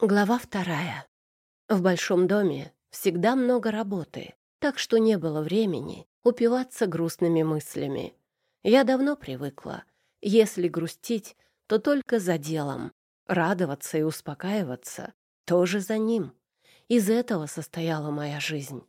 Глава вторая. В большом доме всегда много работы, так что не было времени упиваться грустными мыслями. Я давно привыкла. Если грустить, то только за делом. Радоваться и успокаиваться тоже за ним. Из этого состояла моя жизнь.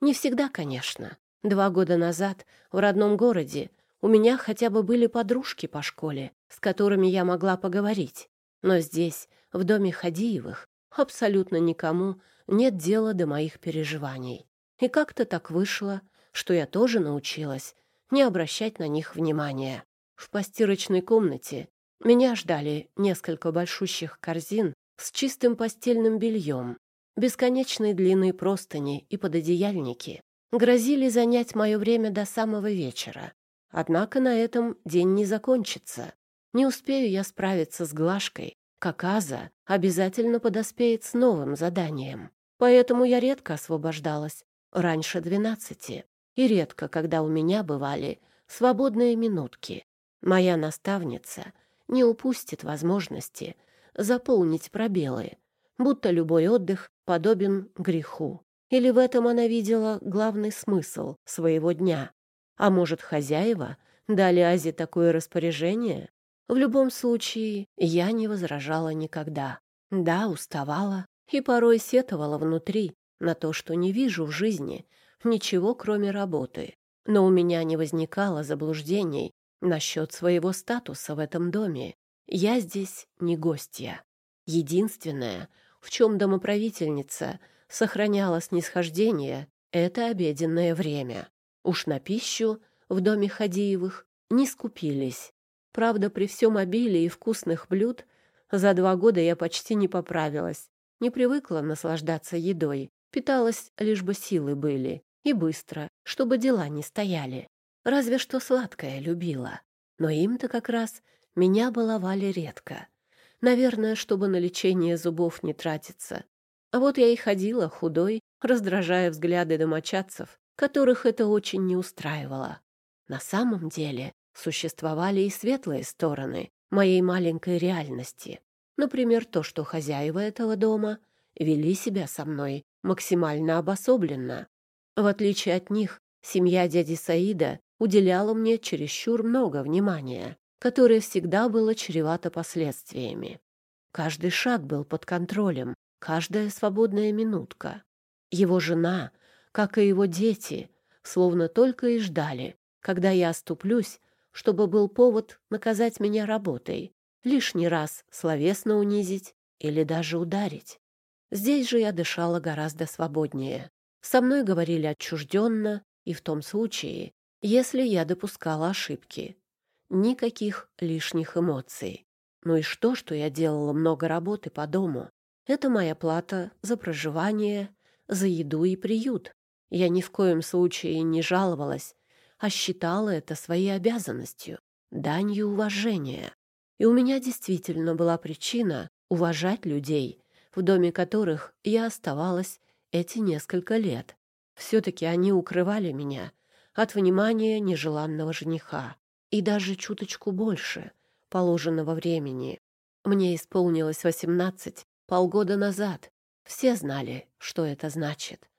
Не всегда, конечно. Два года назад в родном городе у меня хотя бы были подружки по школе, с которыми я могла поговорить. Но здесь в доме Хадиевых абсолютно никому нет дела до моих переживаний. И как-то так вышло, что я тоже научилась не обращать на них внимания. В постирочной комнате меня ждали несколько большущих корзин с чистым постельным бельем, бесконечные длинные простыни и пододеяльники грозили занять мое время до самого вечера. Однако на этом день не закончится. Не успею я справиться с Глашкой, как обязательно подоспеет с новым заданием. Поэтому я редко освобождалась, раньше двенадцати, и редко, когда у меня бывали свободные минутки. Моя наставница не упустит возможности заполнить пробелы, будто любой отдых подобен греху. Или в этом она видела главный смысл своего дня. А может, хозяева дали Азе такое распоряжение? В любом случае, я не возражала никогда. Да, уставала и порой сетовала внутри на то, что не вижу в жизни ничего, кроме работы. Но у меня не возникало заблуждений насчет своего статуса в этом доме. Я здесь не гостья. Единственное, в чем домоправительница сохраняла снисхождение, это обеденное время. Уж на пищу в доме Хадиевых не скупились. Правда, при всем обилии вкусных блюд за два года я почти не поправилась, не привыкла наслаждаться едой, питалась лишь бы силы были, и быстро, чтобы дела не стояли. Разве что сладкое любила. Но им-то как раз меня баловали редко. Наверное, чтобы на лечение зубов не тратиться. А вот я и ходила худой, раздражая взгляды домочадцев, которых это очень не устраивало. На самом деле Существовали и светлые стороны моей маленькой реальности. Например, то, что хозяева этого дома вели себя со мной максимально обособленно. В отличие от них, семья дяди Саида уделяла мне чересчур много внимания, которое всегда было чревато последствиями. Каждый шаг был под контролем, каждая свободная минутка. Его жена, как и его дети, словно только и ждали, когда я оступлюсь чтобы был повод наказать меня работой, лишний раз словесно унизить или даже ударить. Здесь же я дышала гораздо свободнее. Со мной говорили отчужденно и в том случае, если я допускала ошибки. Никаких лишних эмоций. Ну и что, что я делала много работы по дому? Это моя плата за проживание, за еду и приют. Я ни в коем случае не жаловалась а считала это своей обязанностью, данью уважения. И у меня действительно была причина уважать людей, в доме которых я оставалась эти несколько лет. Все-таки они укрывали меня от внимания нежеланного жениха и даже чуточку больше положенного времени. Мне исполнилось восемнадцать полгода назад. Все знали, что это значит.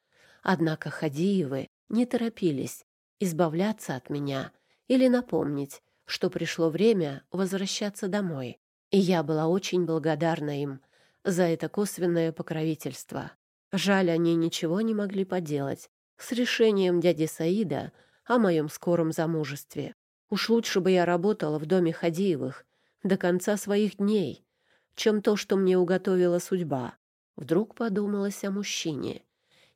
Однако Хадиевы не торопились избавляться от меня или напомнить, что пришло время возвращаться домой. И я была очень благодарна им за это косвенное покровительство. Жаль, они ничего не могли поделать с решением дяди Саида о моем скором замужестве. Уж лучше бы я работала в доме Хадиевых до конца своих дней, чем то, что мне уготовила судьба. Вдруг подумалось о мужчине,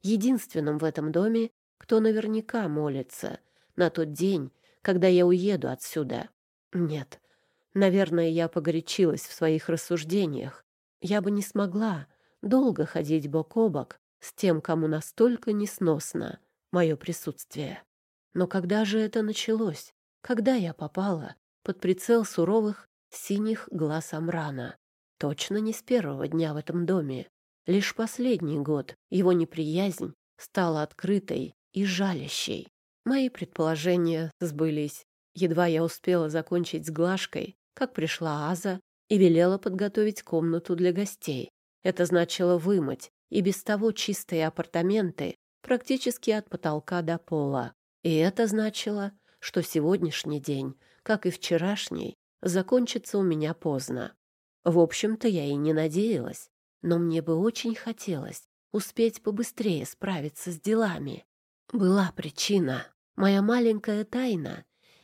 единственном в этом доме, кто наверняка молится на тот день, когда я уеду отсюда. Нет, наверное, я погорячилась в своих рассуждениях. Я бы не смогла долго ходить бок о бок с тем, кому настолько несносно мое присутствие. Но когда же это началось? Когда я попала под прицел суровых синих глаз Амрана? Точно не с первого дня в этом доме. Лишь последний год его неприязнь стала открытой и жалящей. Мои предположения сбылись. Едва я успела закончить с глажкой, как пришла Аза и велела подготовить комнату для гостей. Это значило вымыть и без того чистые апартаменты практически от потолка до пола. И это значило, что сегодняшний день, как и вчерашний, закончится у меня поздно. В общем-то, я и не надеялась, но мне бы очень хотелось успеть побыстрее справиться с делами. Была причина, моя маленькая тайна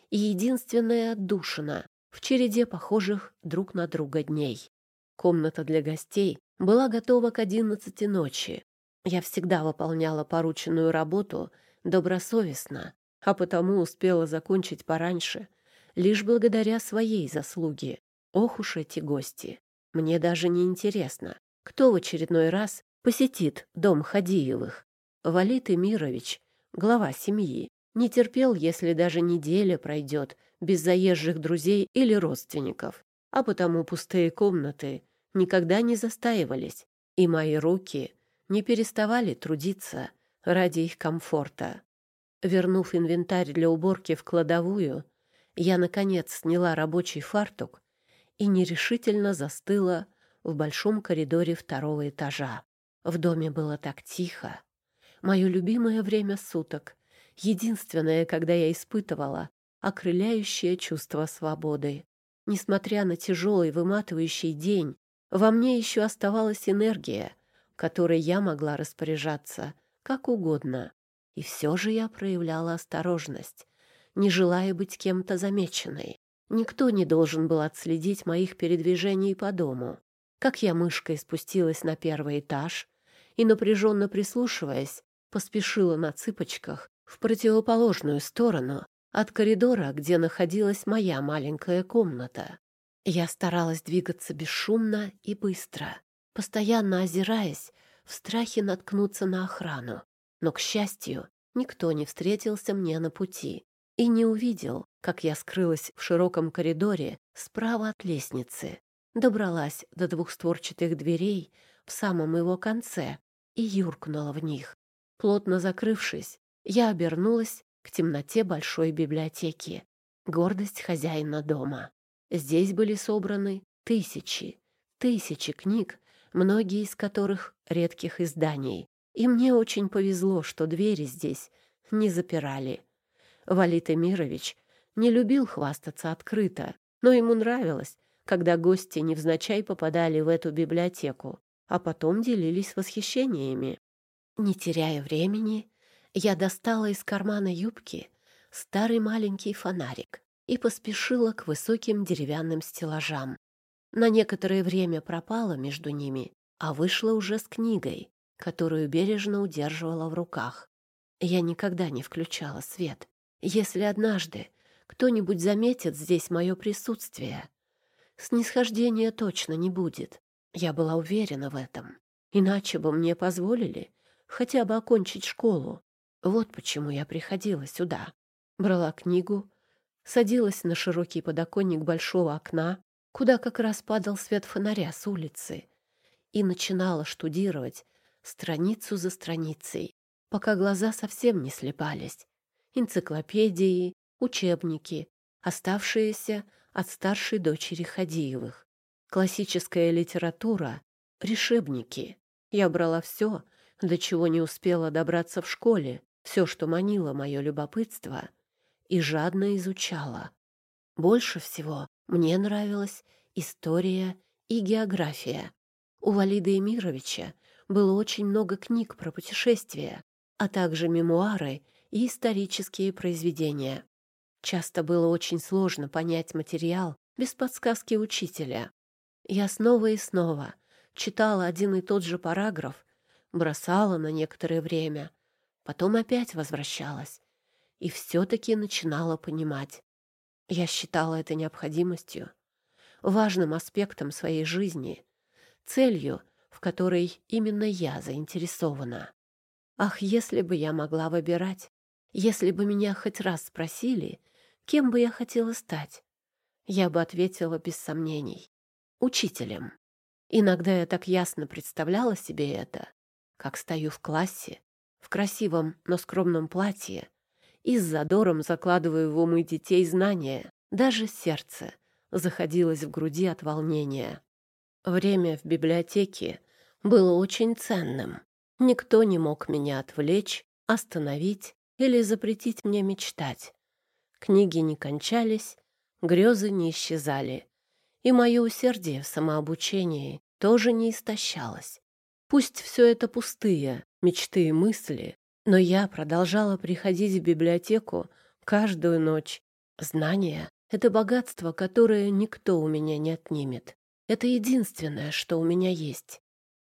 и единственная отдушина в череде похожих друг на друга дней. Комната для гостей была готова к одиннадцати ночи. Я всегда выполняла порученную работу добросовестно, а потому успела закончить пораньше, лишь благодаря своей заслуге. Ох уж эти гости! Мне даже не интересно, кто в очередной раз посетит дом Хадиевых. Валит Эмирович, глава семьи, не терпел, если даже неделя пройдет без заезжих друзей или родственников, а потому пустые комнаты никогда не застаивались, и мои руки не переставали трудиться ради их комфорта. Вернув инвентарь для уборки в кладовую, я, наконец, сняла рабочий фартук и нерешительно застыла в большом коридоре второго этажа. В доме было так тихо. Мое любимое время суток, единственное, когда я испытывала окрыляющее чувство свободы. Несмотря на тяжелый выматывающий день, во мне еще оставалась энергия, которой я могла распоряжаться как угодно. И все же я проявляла осторожность, не желая быть кем-то замеченной. Никто не должен был отследить моих передвижений по дому. Как я мышкой спустилась на первый этаж и, напряженно прислушиваясь, поспешила на цыпочках в противоположную сторону от коридора, где находилась моя маленькая комната. Я старалась двигаться бесшумно и быстро, постоянно озираясь, в страхе наткнуться на охрану. Но, к счастью, никто не встретился мне на пути и не увидел, как я скрылась в широком коридоре справа от лестницы, добралась до двухстворчатых дверей в самом его конце и юркнула в них. Плотно закрывшись, я обернулась к темноте большой библиотеки. Гордость хозяина дома. Здесь были собраны тысячи, тысячи книг, многие из которых редких изданий. И мне очень повезло, что двери здесь не запирали. Валит Эмирович не любил хвастаться открыто, но ему нравилось, когда гости невзначай попадали в эту библиотеку, а потом делились восхищениями. Не теряя времени, я достала из кармана юбки старый маленький фонарик и поспешила к высоким деревянным стеллажам. На некоторое время пропала между ними, а вышла уже с книгой, которую бережно удерживала в руках. Я никогда не включала свет. Если однажды кто-нибудь заметит здесь мое присутствие, снисхождения точно не будет. Я была уверена в этом. Иначе бы мне позволили хотя бы окончить школу. Вот почему я приходила сюда. Брала книгу, садилась на широкий подоконник большого окна, куда как раз падал свет фонаря с улицы, и начинала штудировать страницу за страницей, пока глаза совсем не слепались. Энциклопедии, учебники, оставшиеся от старшей дочери Хадиевых. Классическая литература, решебники. Я брала все, до чего не успела добраться в школе, все, что манило мое любопытство, и жадно изучала. Больше всего мне нравилась история и география. У Валида Эмировича было очень много книг про путешествия, а также мемуары и исторические произведения. Часто было очень сложно понять материал без подсказки учителя. Я снова и снова читала один и тот же параграф, бросала на некоторое время, потом опять возвращалась и все-таки начинала понимать. Я считала это необходимостью, важным аспектом своей жизни, целью, в которой именно я заинтересована. Ах, если бы я могла выбирать, если бы меня хоть раз спросили — Кем бы я хотела стать? Я бы ответила без сомнений. Учителем. Иногда я так ясно представляла себе это, как стою в классе, в красивом, но скромном платье, и с задором закладываю в умы детей знания. Даже сердце заходилось в груди от волнения. Время в библиотеке было очень ценным. Никто не мог меня отвлечь, остановить или запретить мне мечтать. Книги не кончались, грезы не исчезали, и мое усердие в самообучении тоже не истощалось. Пусть все это пустые мечты и мысли, но я продолжала приходить в библиотеку каждую ночь. Знания — это богатство, которое никто у меня не отнимет. Это единственное, что у меня есть.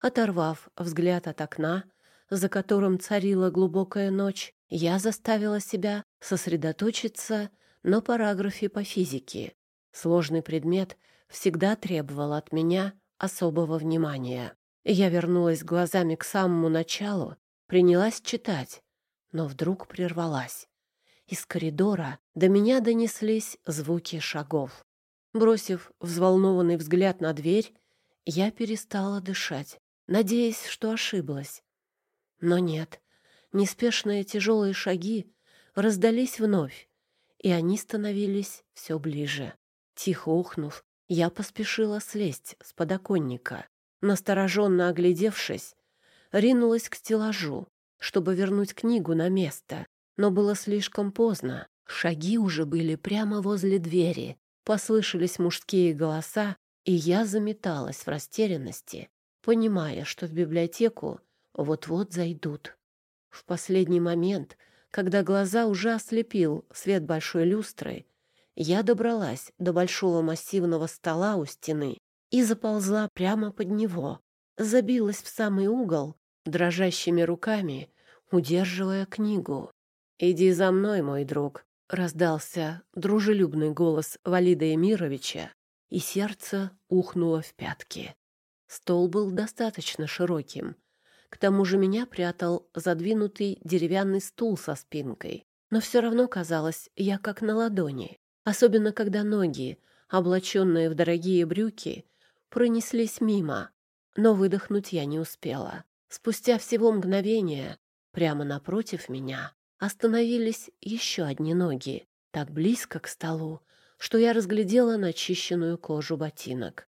Оторвав взгляд от окна, за которым царила глубокая ночь, я заставила себя сосредоточиться на параграфе по физике. Сложный предмет всегда требовал от меня особого внимания. Я вернулась глазами к самому началу, принялась читать, но вдруг прервалась. Из коридора до меня донеслись звуки шагов. Бросив взволнованный взгляд на дверь, я перестала дышать, надеясь, что ошиблась. Но нет, неспешные тяжелые шаги раздались вновь, и они становились все ближе. Тихо ухнув, я поспешила слезть с подоконника. Настороженно оглядевшись, ринулась к стеллажу, чтобы вернуть книгу на место. Но было слишком поздно. Шаги уже были прямо возле двери. Послышались мужские голоса, и я заметалась в растерянности, понимая, что в библиотеку вот-вот зайдут. В последний момент, когда глаза уже ослепил свет большой люстры, я добралась до большого массивного стола у стены и заползла прямо под него, забилась в самый угол, дрожащими руками, удерживая книгу. «Иди за мной, мой друг», — раздался дружелюбный голос Валида Эмировича, и сердце ухнуло в пятки. Стол был достаточно широким. К тому же меня прятал задвинутый деревянный стул со спинкой. Но все равно казалось, я как на ладони. Особенно, когда ноги, облаченные в дорогие брюки, пронеслись мимо. Но выдохнуть я не успела. Спустя всего мгновение прямо напротив меня остановились еще одни ноги, так близко к столу, что я разглядела начищенную кожу ботинок.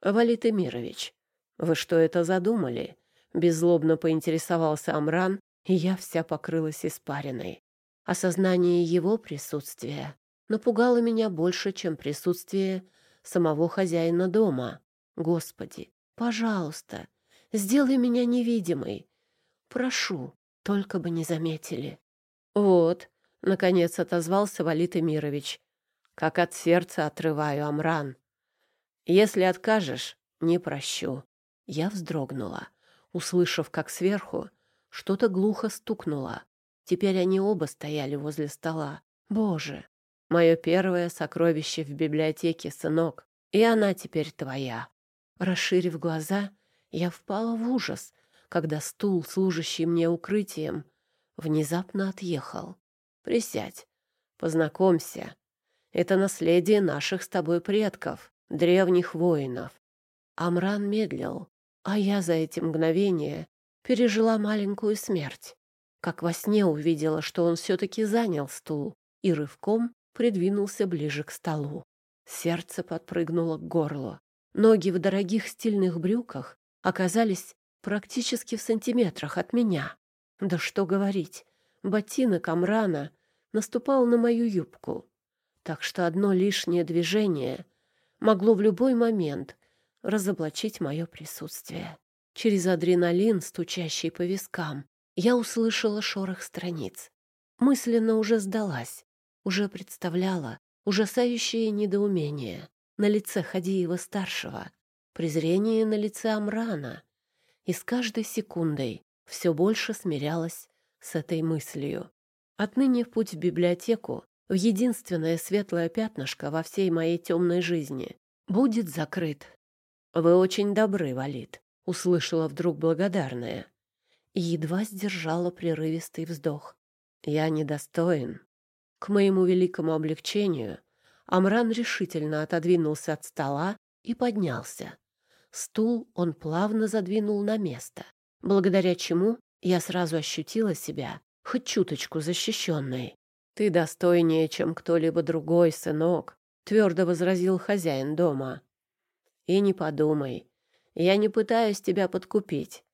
«Валит Эмирович, вы что это задумали?» Беззлобно поинтересовался Амран, и я вся покрылась испариной. Осознание его присутствия напугало меня больше, чем присутствие самого хозяина дома. Господи, пожалуйста, Сделай меня невидимой. Прошу, только бы не заметили. Вот, наконец отозвался Валит Эмирович. Как от сердца отрываю, Амран. Если откажешь, не прощу. Я вздрогнула, услышав, как сверху что-то глухо стукнуло. Теперь они оба стояли возле стола. Боже, мое первое сокровище в библиотеке, сынок, и она теперь твоя. Расширив глаза, я впала в ужас, когда стул, служащий мне укрытием, внезапно отъехал. «Присядь, познакомься. Это наследие наших с тобой предков, древних воинов». Амран медлил, а я за эти мгновения пережила маленькую смерть. Как во сне увидела, что он все-таки занял стул и рывком придвинулся ближе к столу. Сердце подпрыгнуло к горлу. Ноги в дорогих стильных брюках оказались практически в сантиметрах от меня. Да что говорить, ботинок Амрана наступал на мою юбку, так что одно лишнее движение могло в любой момент разоблачить мое присутствие. Через адреналин, стучащий по вискам, я услышала шорох страниц. Мысленно уже сдалась, уже представляла ужасающее недоумение на лице Хадиева-старшего, презрение на лице Амрана, и с каждой секундой все больше смирялась с этой мыслью. Отныне путь в библиотеку, в единственное светлое пятнышко во всей моей темной жизни, будет закрыт. «Вы очень добры, Валид», — услышала вдруг благодарная. И едва сдержала прерывистый вздох. «Я недостоин». К моему великому облегчению Амран решительно отодвинулся от стола и поднялся. Стул он плавно задвинул на место, благодаря чему я сразу ощутила себя хоть чуточку защищенной. «Ты достойнее, чем кто-либо другой, сынок», — твердо возразил хозяин дома. «И не подумай, Я не пытаюсь тебя подкупить,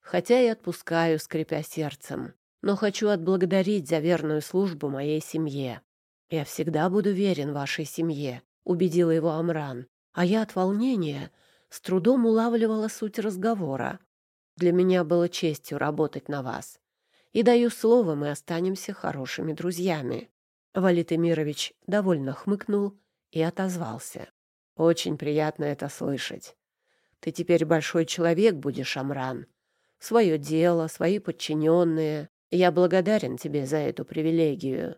хотя и отпускаю, скрипя сердцем, но хочу отблагодарить за верную службу моей семье. Я всегда буду верен вашей семье, убедила его Амран, а я от волнения с трудом улавливала суть разговора. Для меня было честью работать на вас. И даю слово, мы останемся хорошими друзьями. Валит Эмирович довольно хмыкнул и отозвался. Очень приятно это слышать. Ты теперь большой человек будешь, Амран. Свое дело, свои подчиненные. Я благодарен тебе за эту привилегию.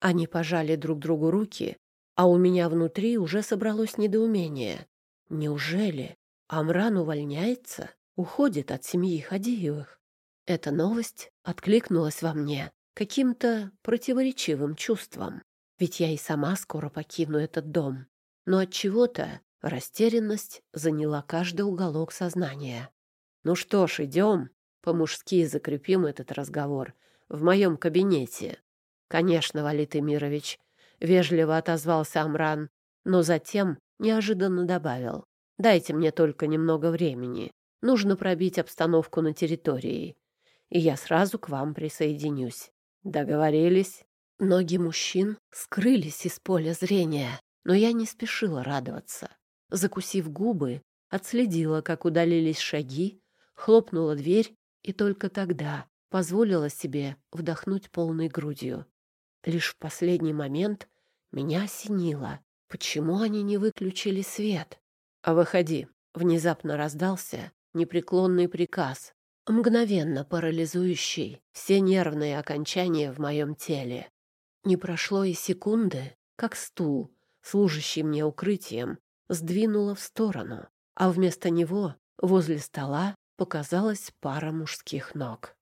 Они пожали друг другу руки, а у меня внутри уже собралось недоумение. Неужели Амран увольняется, уходит от семьи Хадиевых? Эта новость откликнулась во мне каким-то противоречивым чувством. Ведь я и сама скоро покину этот дом. Но от чего-то Растерянность заняла каждый уголок сознания. «Ну что ж, идем. По-мужски закрепим этот разговор. В моем кабинете». «Конечно, Валит Эмирович», — вежливо отозвался Амран, но затем неожиданно добавил. «Дайте мне только немного времени. Нужно пробить обстановку на территории, и я сразу к вам присоединюсь». «Договорились?» Ноги мужчин скрылись из поля зрения, но я не спешила радоваться. Закусив губы, отследила, как удалились шаги, хлопнула дверь и только тогда позволила себе вдохнуть полной грудью. Лишь в последний момент меня осенило. Почему они не выключили свет? А выходи. Внезапно раздался непреклонный приказ, мгновенно парализующий все нервные окончания в моем теле. Не прошло и секунды, как стул, служащий мне укрытием, сдвинула в сторону, а вместо него возле стола показалась пара мужских ног.